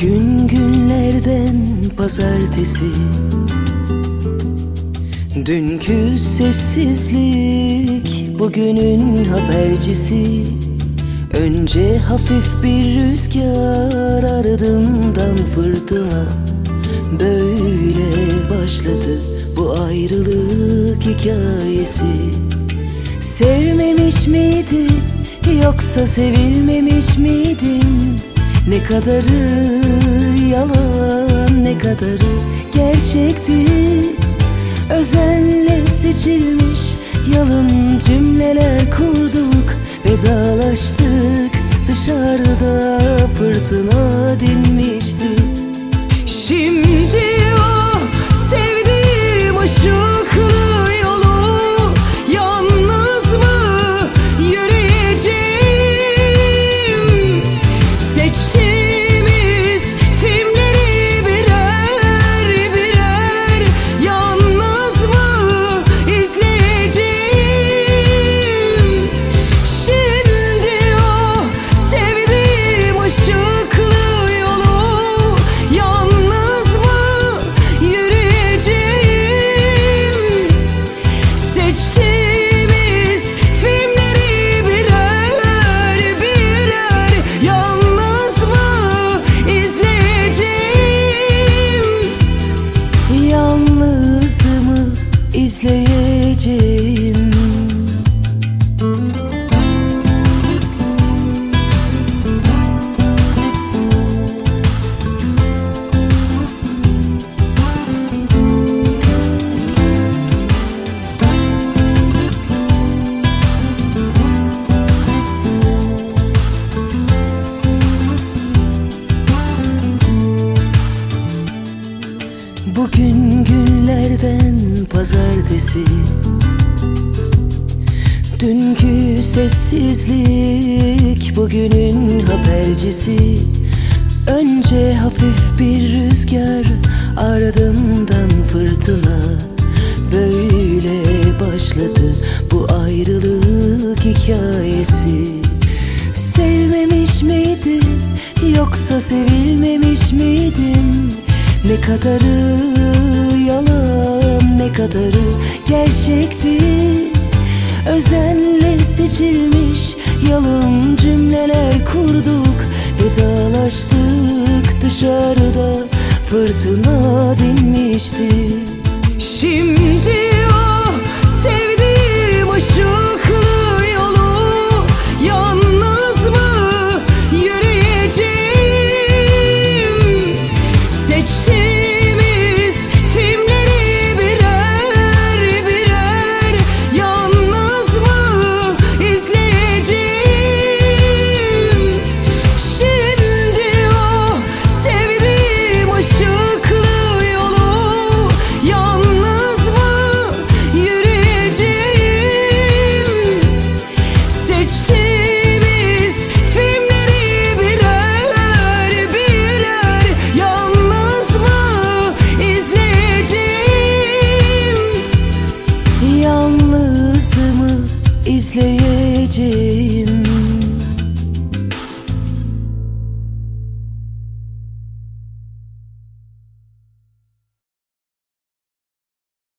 günlerden pazartesi. Dünkü sessizlik bugünün habercisi. Önce hafif bir rüzgar ardından fırtına. Böyle başladı bu ayrılık hikayesi. Sevmemiş miydi yoksa sevilmemiş miydim Ne kadarı yalan ne kadarı gerçekti? Özenle seçilmiş yalın cümleler kurduk Vedalaştık dışarıda fırtına Bugün günlerden pazartesi. Dünkü sessizlik bugünün habercisi. Önce hafif bir rüzgar ardından fırtına. Böyle başladı bu ayrılık hikayesi. Sevmemiş miydim yoksa sevilmemiş miydim Ne kadarı yalan ne kadarı gerçekti? Özenle seçilmiş yalın cümleler kurduk. Vedalaştık dışarıda fırtına dinmişti. Şimdi